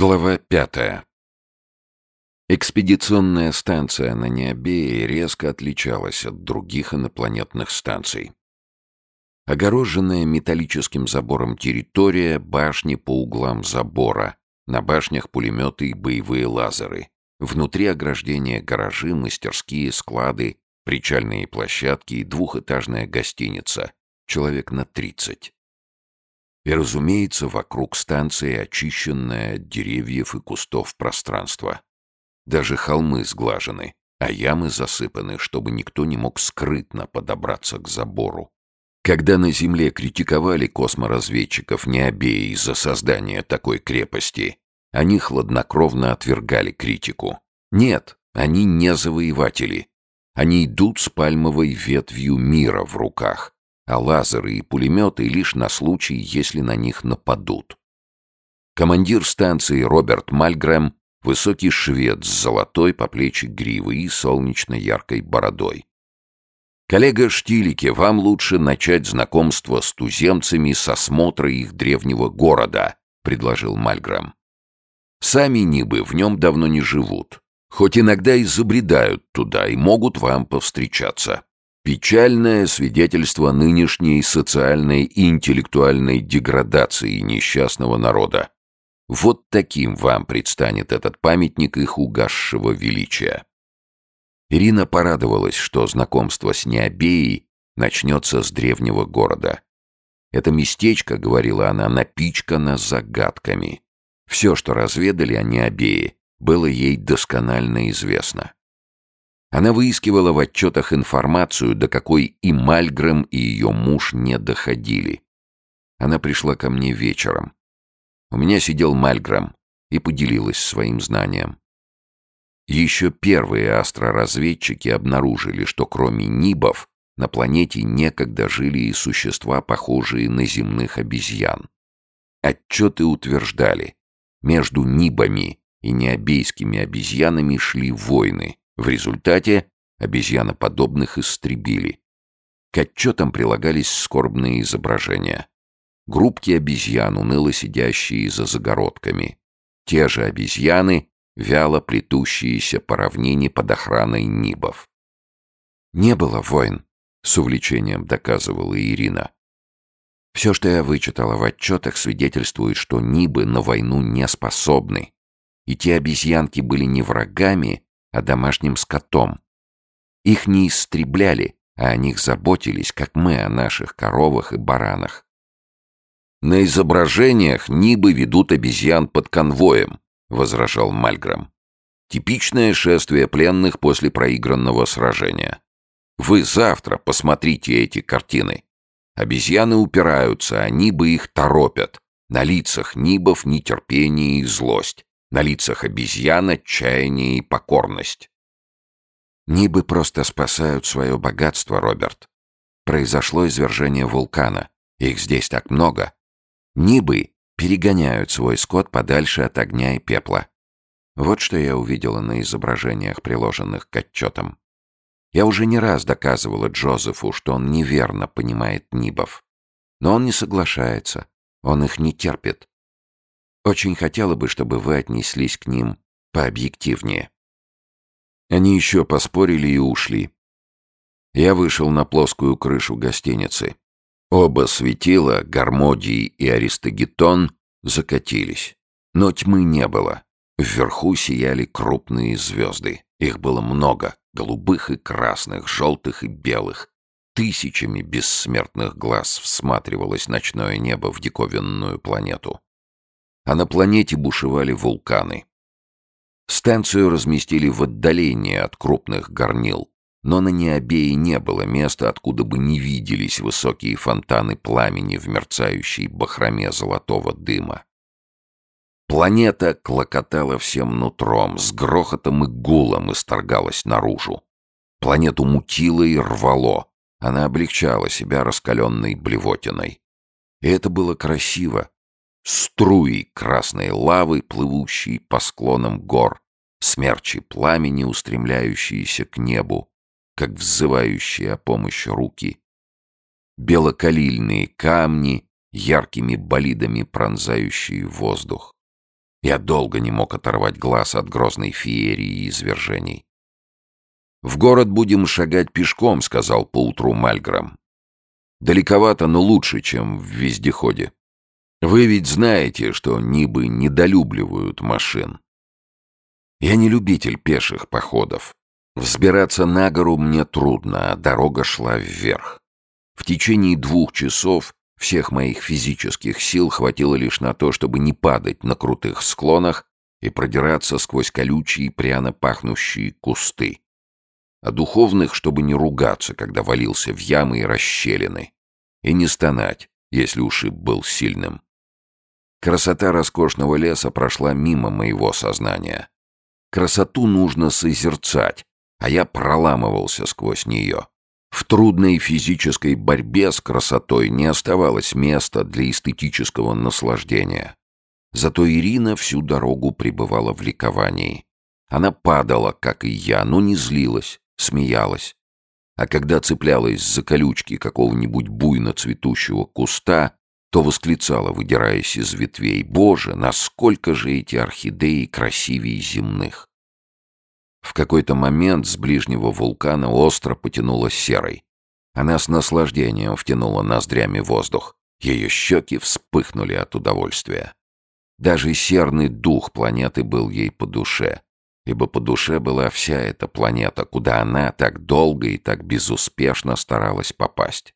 Глава пятая. Экспедиционная станция на Необее резко отличалась от других инопланетных станций. Огороженная металлическим забором территория, башни по углам забора, на башнях пулеметы и боевые лазеры. Внутри ограждения гаражи, мастерские, склады, причальные площадки и двухэтажная гостиница. Человек на тридцать. И, разумеется, вокруг станции очищенное от деревьев и кустов пространство. Даже холмы сглажены, а ямы засыпаны, чтобы никто не мог скрытно подобраться к забору. Когда на Земле критиковали косморазведчиков Необеи за создание такой крепости, они хладнокровно отвергали критику. Нет, они не завоеватели. Они идут с пальмовой ветвью мира в руках, а лазеры и пулеметы лишь на случай, если на них нападут. Командир станции Роберт Мальгрэм — высокий швед с золотой по плечи гривой и солнечно-яркой бородой. Коллега Штилике, вам лучше начать знакомство с туземцами с осмотра их древнего города, предложил Мальгрэм. Сами Нибы в нем давно не живут, хоть иногда и забредают туда и могут вам повстречаться. Печальное свидетельство нынешней социальной и интеллектуальной деградации несчастного народа. Вот таким вам предстанет этот памятник их угасшего величия. Ирина порадовалась, что знакомство с Необеей начнется с древнего города. Это местечко, говорила она, напичкано загадками. Все, что разведали о Необее, было ей досконально известно. Она выискивала в отчетах информацию, до какой и Мальгрэм, и ее муж не доходили. Она пришла ко мне вечером. У меня сидел Мальгрэм и поделилась своим знанием. Еще первые астроразведчики обнаружили, что кроме нибов на планете некогда жили и существа, похожие на земных обезьян. Отчеты утверждали, между нибами и необейскими обезьянами шли войны, в результате обезьяноподобных истребили. К отчетам прилагались скорбные изображения. Группки обезьян, уныло сидящие за загородками. Те же обезьяны, вяло плетущиеся по равнине под охраной нибов. «Не было войн», — с увлечением доказывала Ирина. «Все, что я вычитала в отчетах, свидетельствует, что нибы на войну не способны. И те обезьянки были не врагами, а домашним скотом. Их не истребляли, а о них заботились, как мы о наших коровах и баранах. «На изображениях Нибы ведут обезьян под конвоем», — возражал Мальграм. «Типичное шествие пленных после проигранного сражения. Вы завтра посмотрите эти картины. Обезьяны упираются, а Нибы их торопят. На лицах Нибов нетерпение и злость. На лицах обезьян отчаяние и покорность. Нибы просто спасают свое богатство, Роберт. Произошло извержение вулкана. Их здесь так много. Нибы перегоняют свой скот подальше от огня и пепла. Вот что я увидела на изображениях, приложенных к отчетам. Я уже не раз доказывала Джозефу, что он неверно понимает Нибов. Но он не соглашается. Он их не терпит. Очень хотела бы, чтобы вы отнеслись к ним пообъективнее. Они еще поспорили и ушли. Я вышел на плоскую крышу гостиницы. Оба светила, Гармодий и Аристогетон, закатились. Но тьмы не было. Вверху сияли крупные звезды. Их было много, голубых и красных, желтых и белых. Тысячами бессмертных глаз всматривалось ночное небо в диковинную планету а на планете бушевали вулканы. Станцию разместили в отдалении от крупных горнил, но на Необее не было места, откуда бы не виделись высокие фонтаны пламени в мерцающей бахроме золотого дыма. Планета клокотала всем нутром, с грохотом и гулом исторгалась наружу. Планету мутило и рвало, она облегчала себя раскаленной блевотиной. И это было красиво, струи красной лавы, плывущие по склонам гор, смерчи пламени, устремляющиеся к небу, как взывающие о помощи руки, белокалильные камни, яркими болидами пронзающие воздух. Я долго не мог оторвать глаз от грозной феерии и извержений. «В город будем шагать пешком», — сказал поутру Мальграм. «Далековато, но лучше, чем в вездеходе. Вы ведь знаете, что Нибы недолюбливают машин. Я не любитель пеших походов. Взбираться на гору мне трудно, а дорога шла вверх. В течение двух часов всех моих физических сил хватило лишь на то, чтобы не падать на крутых склонах и продираться сквозь колючие, пряно пахнущие кусты. А духовных, чтобы не ругаться, когда валился в ямы и расщелины. И не стонать, если ушиб был сильным. Красота роскошного леса прошла мимо моего сознания. Красоту нужно созерцать, а я проламывался сквозь нее. В трудной физической борьбе с красотой не оставалось места для эстетического наслаждения. Зато Ирина всю дорогу пребывала в ликовании. Она падала, как и я, но не злилась, смеялась. А когда цеплялась за колючки какого-нибудь буйно цветущего куста, то восклицала, выдираясь из ветвей, «Боже, насколько же эти орхидеи красивее земных!» В какой-то момент с ближнего вулкана остро потянуло серой. Она с наслаждением втянула ноздрями воздух. Ее щеки вспыхнули от удовольствия. Даже серный дух планеты был ей по душе, ибо по душе была вся эта планета, куда она так долго и так безуспешно старалась попасть.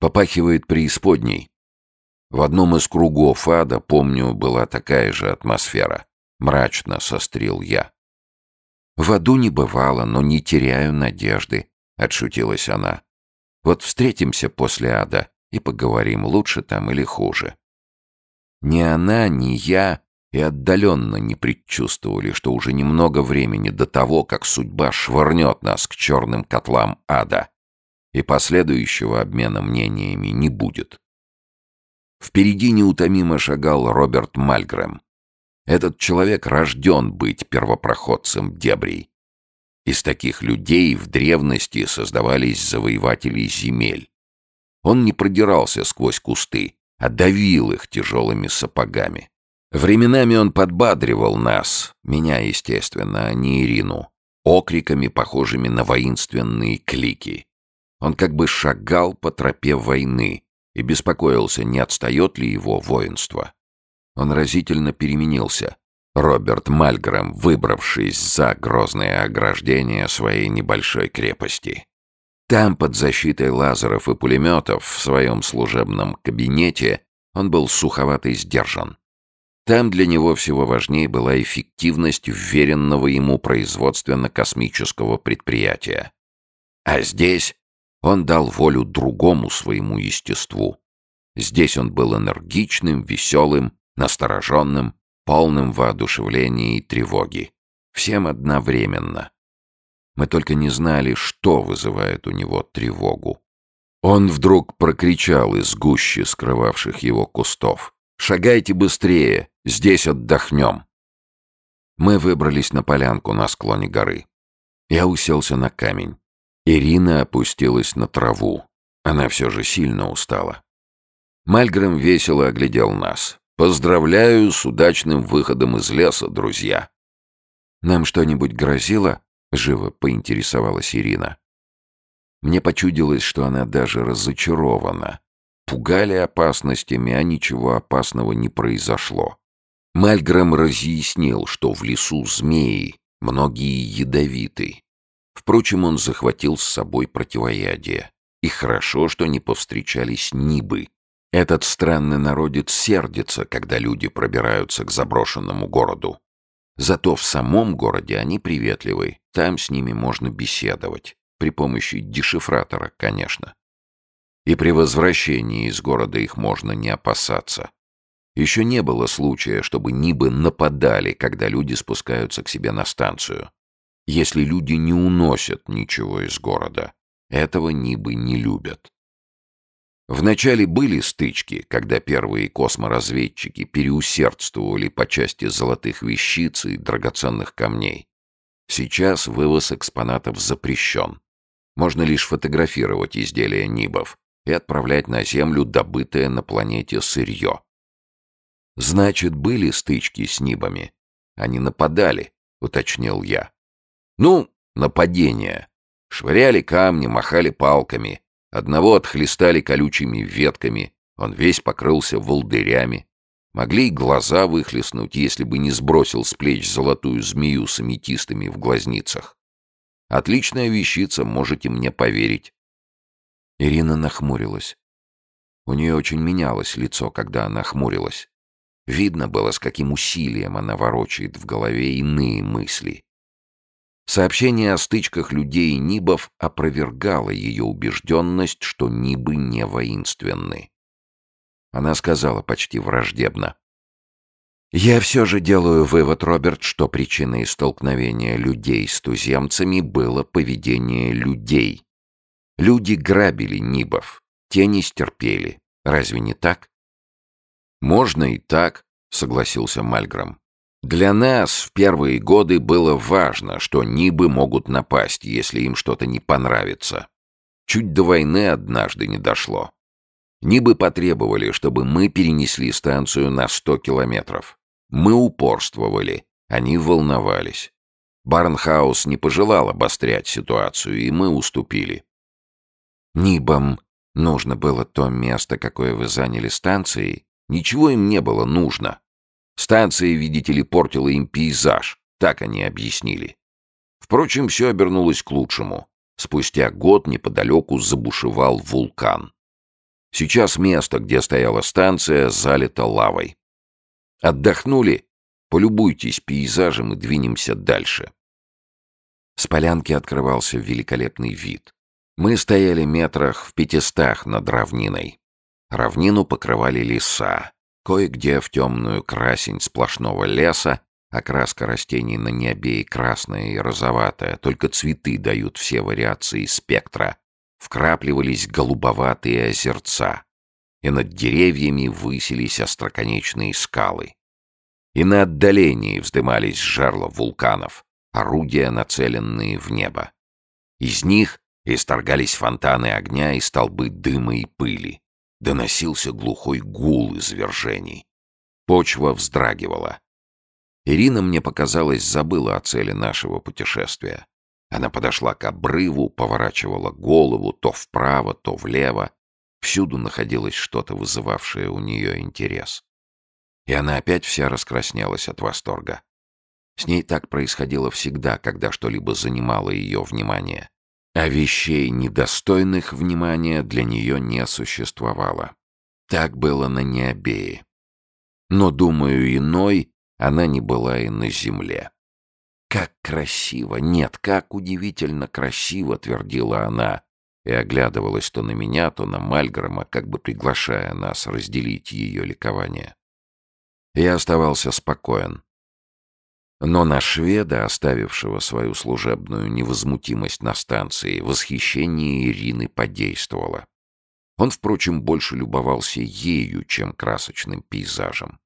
Попахивает преисподней. В одном из кругов ада, помню, была такая же атмосфера. Мрачно сострил я. В аду не бывало, но не теряю надежды, — отшутилась она. Вот встретимся после ада и поговорим, лучше там или хуже. Ни она, ни я и отдаленно не предчувствовали, что уже немного времени до того, как судьба швырнет нас к черным котлам ада, и последующего обмена мнениями не будет. Впереди неутомимо шагал Роберт Мальгрэм, этот человек рожден быть первопроходцем дебрей. Из таких людей в древности создавались завоеватели земель. Он не продирался сквозь кусты, а давил их тяжелыми сапогами. Временами он подбадривал нас, меня, естественно, а не Ирину, окриками, похожими на воинственные клики. Он как бы шагал по тропе войны и беспокоился, не отстает ли его воинство. Он разительно переменился. Роберт Мальгрэм, выбравшись за грозное ограждение своей небольшой крепости. Там, под защитой лазеров и пулеметов, в своем служебном кабинете, он был суховат и сдержан. Там для него всего важнее была эффективность вверенного ему производственно-космического предприятия. А здесь он дал волю другому своему естеству. Здесь он был энергичным, веселым, настороженным, полным воодушевления и тревоги. Всем одновременно. Мы только не знали, что вызывает у него тревогу. Он вдруг прокричал из гущи скрывавших его кустов. «Шагайте быстрее! Здесь отдохнем!» Мы выбрались на полянку на склоне горы. Я уселся на камень. Ирина опустилась на траву. Она все же сильно устала. Мальгрэм весело оглядел нас. Поздравляю с удачным выходом из леса, друзья. Нам что-нибудь грозило? Живо поинтересовалась Ирина. Мне почудилось, что она даже разочарована. Пугали опасностями, а ничего опасного не произошло. Мальгрэм разъяснил, что в лесу змеи, многие ядовиты. Впрочем, он захватил с собой противоядие. И хорошо, что не повстречались нибы, этот странный народец сердится, когда люди пробираются к заброшенному городу. Зато в самом городе они приветливы, там с ними можно беседовать. При помощи дешифратора, конечно. И при возвращении из города их можно не опасаться. Еще не было случая, чтобы Нибы нападали, когда люди спускаются к себе на станцию. Если люди не уносят ничего из города, этого Нибы не любят. Вначале были стычки, когда первые косморазведчики переусердствовали по части золотых вещиц и драгоценных камней. Сейчас вывоз экспонатов запрещен. Можно лишь фотографировать изделия Нибов и отправлять на Землю добытое на планете сырье. Значит, были стычки с Нибами. Они нападали, уточнил я. Ну, нападение. Швыряли камни, махали палками. Одного отхлестали колючими ветками. Он весь покрылся волдырями. Могли и глаза выхлестнуть, если бы не сбросил с плеч золотую змею с аметистами в глазницах. Отличная вещица, можете мне поверить. Ирина нахмурилась. У нее очень менялось лицо, когда она хмурилась. Видно было, с каким усилием она ворочает в голове иные мысли. Сообщение о стычках людей Нибов опровергало ее убежденность, что Нибы не воинственны. Она сказала почти враждебно. «Я все же делаю вывод, Роберт, что причиной столкновения людей с туземцами было поведение людей. Люди грабили Нибов, те не стерпели. Разве не так?» «Можно и так», — согласился Мальграм. «Для нас в первые годы было важно, что Нибы могут напасть, если им что-то не понравится. Чуть до войны однажды не дошло. Нибы потребовали, чтобы мы перенесли станцию на сто километров. Мы упорствовали, они волновались. Барнхаус не пожелал обострять ситуацию, и мы уступили. Нибам нужно было то место, какое вы заняли станцией. Ничего им не было нужно. Станция, видите ли, портила им пейзаж, так они объяснили. Впрочем, все обернулось к лучшему. Спустя год неподалеку забушевал вулкан. Сейчас место, где стояла станция, залито лавой. Отдохнули? Полюбуйтесь пейзажем и двинемся дальше. С полянки открывался великолепный вид. Мы стояли метрах в пятистах над равниной. Равнину покрывали леса. Кое-где в темную красень сплошного леса, окраска растений на небе и красная, и розоватая, только цветы дают все вариации спектра, вкрапливались голубоватые озерца, и над деревьями высились остроконечные скалы. И на отдалении вздымались жерла вулканов, орудия, нацеленные в небо. Из них исторгались фонтаны огня и столбы дыма и пыли. Доносился глухой гул извержений. Почва вздрагивала. Ирина, мне показалось, забыла о цели нашего путешествия. Она подошла к обрыву, поворачивала голову то вправо, то влево. Всюду находилось что-то, вызывавшее у нее интерес. И она опять вся раскраснелась от восторга. С ней так происходило всегда, когда что-либо занимало ее внимание. А вещей, недостойных внимания, для нее не существовало. Так было на Необее. Но, думаю, иной она не была и на земле. «Как красиво! Нет, как удивительно красиво!» — твердила она и оглядывалась то на меня, то на Мальгрома, как бы приглашая нас разделить ее ликование. Я оставался спокоен. Но на шведа, оставившего свою служебную невозмутимость на станции, восхищение Ирины подействовало. Он, впрочем, больше любовался ею, чем красочным пейзажем.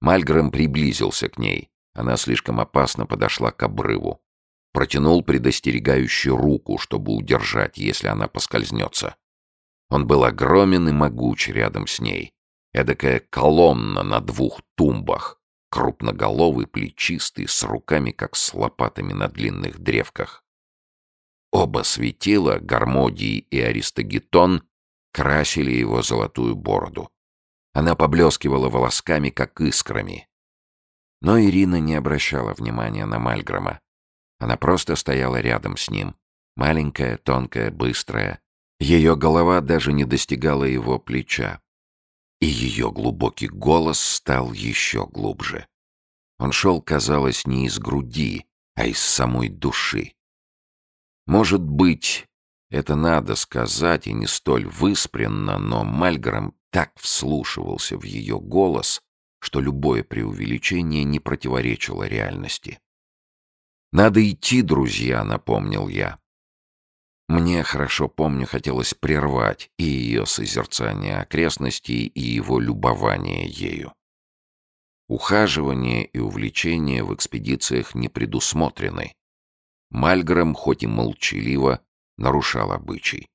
Мальгрэм приблизился к ней, она слишком опасно подошла к обрыву. Протянул предостерегающую руку, чтобы удержать, если она поскользнется. Он был огромен и могуч рядом с ней. Эдакая колонна на двух тумбах. Крупноголовый, плечистый, с руками, как с лопатами на длинных древках. Оба светила, Гармодий и Аристогетон, красили его золотую бороду. Она поблескивала волосками, как искрами, но Ирина не обращала внимания на Мальгрома. Она просто стояла рядом с ним. Маленькая, тонкая, быстрая. Ее голова даже не достигала его плеча. И ее глубокий голос стал еще глубже. Он шел, казалось, не из груди, а из самой души. Может быть, это надо сказать и не столь выспренно, но Мальгром так вслушивался в ее голос, что любое преувеличение не противоречило реальности. «Надо идти, друзья», — напомнил я. Мне, хорошо помню, хотелось прервать и ее созерцание окрестностей, и его любование ею. Ухаживание и увлечение в экспедициях не предусмотрены. Мальгром, хоть и молчаливо, нарушал обычай.